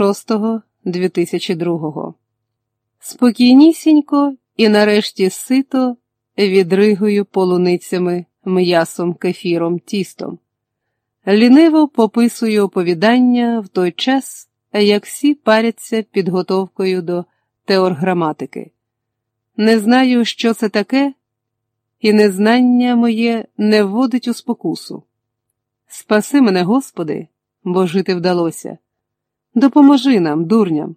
6.2002 Спокійнісінько і нарешті сито відригою полуницями, м'ясом, кефіром, тістом. Ліниво пописую оповідання в той час, як всі паряться підготовкою до теорграматики. Не знаю, що це таке, і незнання моє не вводить у спокусу. Спаси мене, Господи, бо жити вдалося. Допоможи нам, дурням,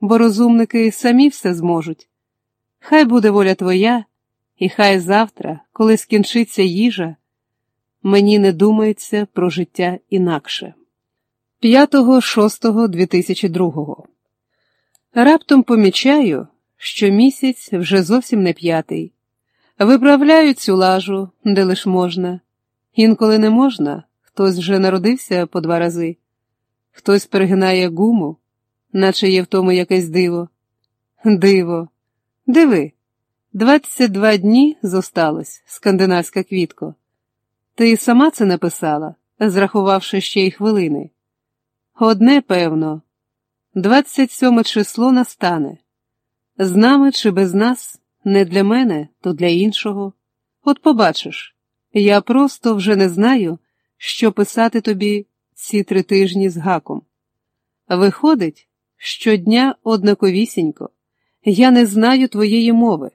бо розумники самі все зможуть. Хай буде воля Твоя, і хай завтра, коли скінчиться їжа, мені не думається про життя інакше. 5.6.2002 Раптом помічаю, що місяць вже зовсім не п'ятий. Виправляю цю лажу, де лиш можна. Інколи не можна, хтось вже народився по два рази, хтось перегинає гуму, наче є в тому якесь диво. Диво, диви, двадцять два дні зосталось, скандинавська квітко. Ти сама це написала, зрахувавши ще й хвилини. Одне, певно, двадцять сьоме число настане. З нами чи без нас, не для мене, то для іншого. От побачиш, я просто вже не знаю, що писати тобі ці три тижні з гаком. Виходить, щодня однаковісінько, я не знаю твоєї мови,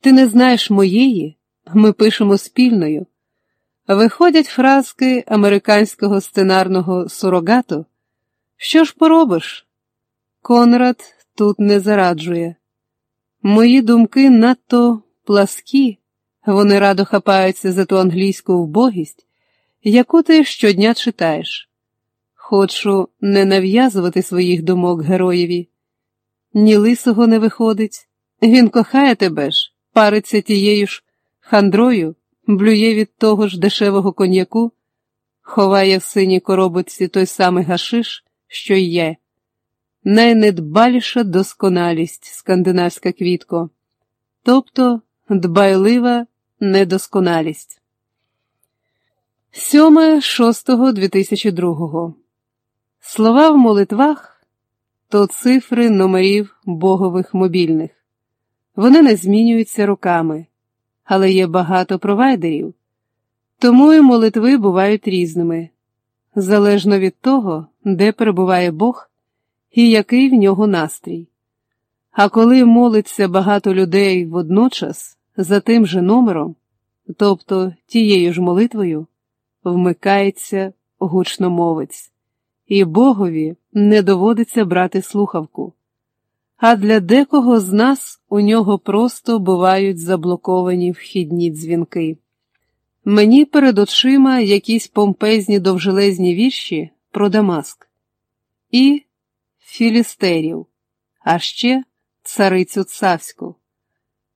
ти не знаєш моєї, ми пишемо спільною. Виходять фразки американського сценарного сурогату. Що ж поробиш? Конрад тут не зараджує. Мої думки надто пласкі, вони радо хапаються за ту англійську вбогість, яку ти щодня читаєш. Хочу не нав'язувати своїх думок героєві. Ні лисого не виходить, він кохає тебе ж, париться тією ж хандрою, блює від того ж дешевого коньяку, ховає в синій коробочці той самий гашиш, що й є. Найнедбаліша досконалість скандинавська квітко, тобто дбайлива недосконалість. 7.6.2002 Слова в молитвах то цифри номерів богових мобільних. Вони не змінюються роками, але є багато провайдерів, тому і молитви бувають різними, залежно від того, де перебуває Бог і який в нього настрій. А коли молиться багато людей водночас за тим же номером, тобто тією ж молитвою, вмикається гучномовець, і Богові не доводиться брати слухавку. А для декого з нас у нього просто бувають заблоковані вхідні дзвінки. Мені перед очима якісь помпезні довжелезні вірші про Дамаск і філістерів, а ще царицю цавську.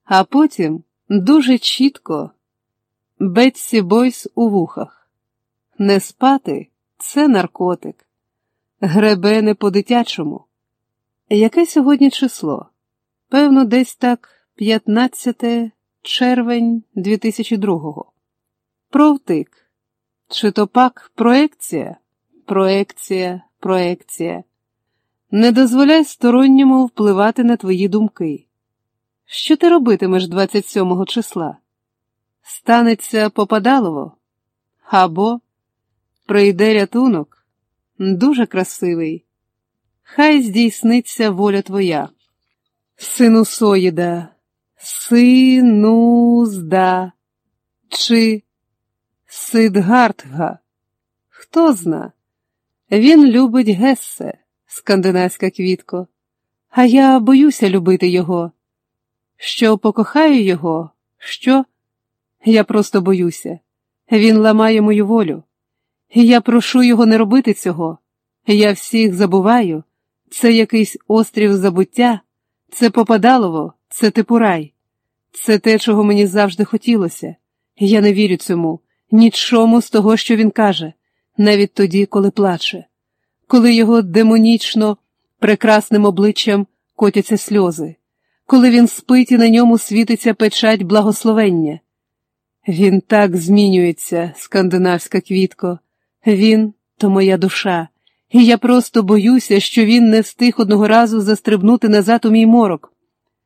А потім дуже чітко Бетсі Бойс у вухах. Не спати це наркотик, гребе не по-дитячому. Яке сьогодні число? Певно, десь так 15 червень 2002-го. Провтик. Чи то пак проекція? Проекція, проекція. Не дозволяй сторонньому впливати на твої думки. Що ти робитимеш 27-го числа? Станеться попадалово? Або прийде рятунок, дуже красивий. Хай здійсниться воля твоя. Синусоїда, синузда чи Сидгартга. Хто зна? Він любить Гессе, скандинавська квітко, а я боюся любити його. Що покохаю його, що? Я просто боюся. Він ламає мою волю. Я прошу його не робити цього. Я всіх забуваю. Це якийсь острів забуття, це попадалово, це типурай. Це те, чого мені завжди хотілося. Я не вірю цьому, нічому з того, що він каже, навіть тоді, коли плаче, коли його демонічно прекрасним обличчям котяться сльози, коли він спить і на ньому світиться печать благословення. Він так змінюється, скандинавська квітко, він то моя душа, і я просто боюся, що він не встиг одного разу застрибнути назад у мій морок.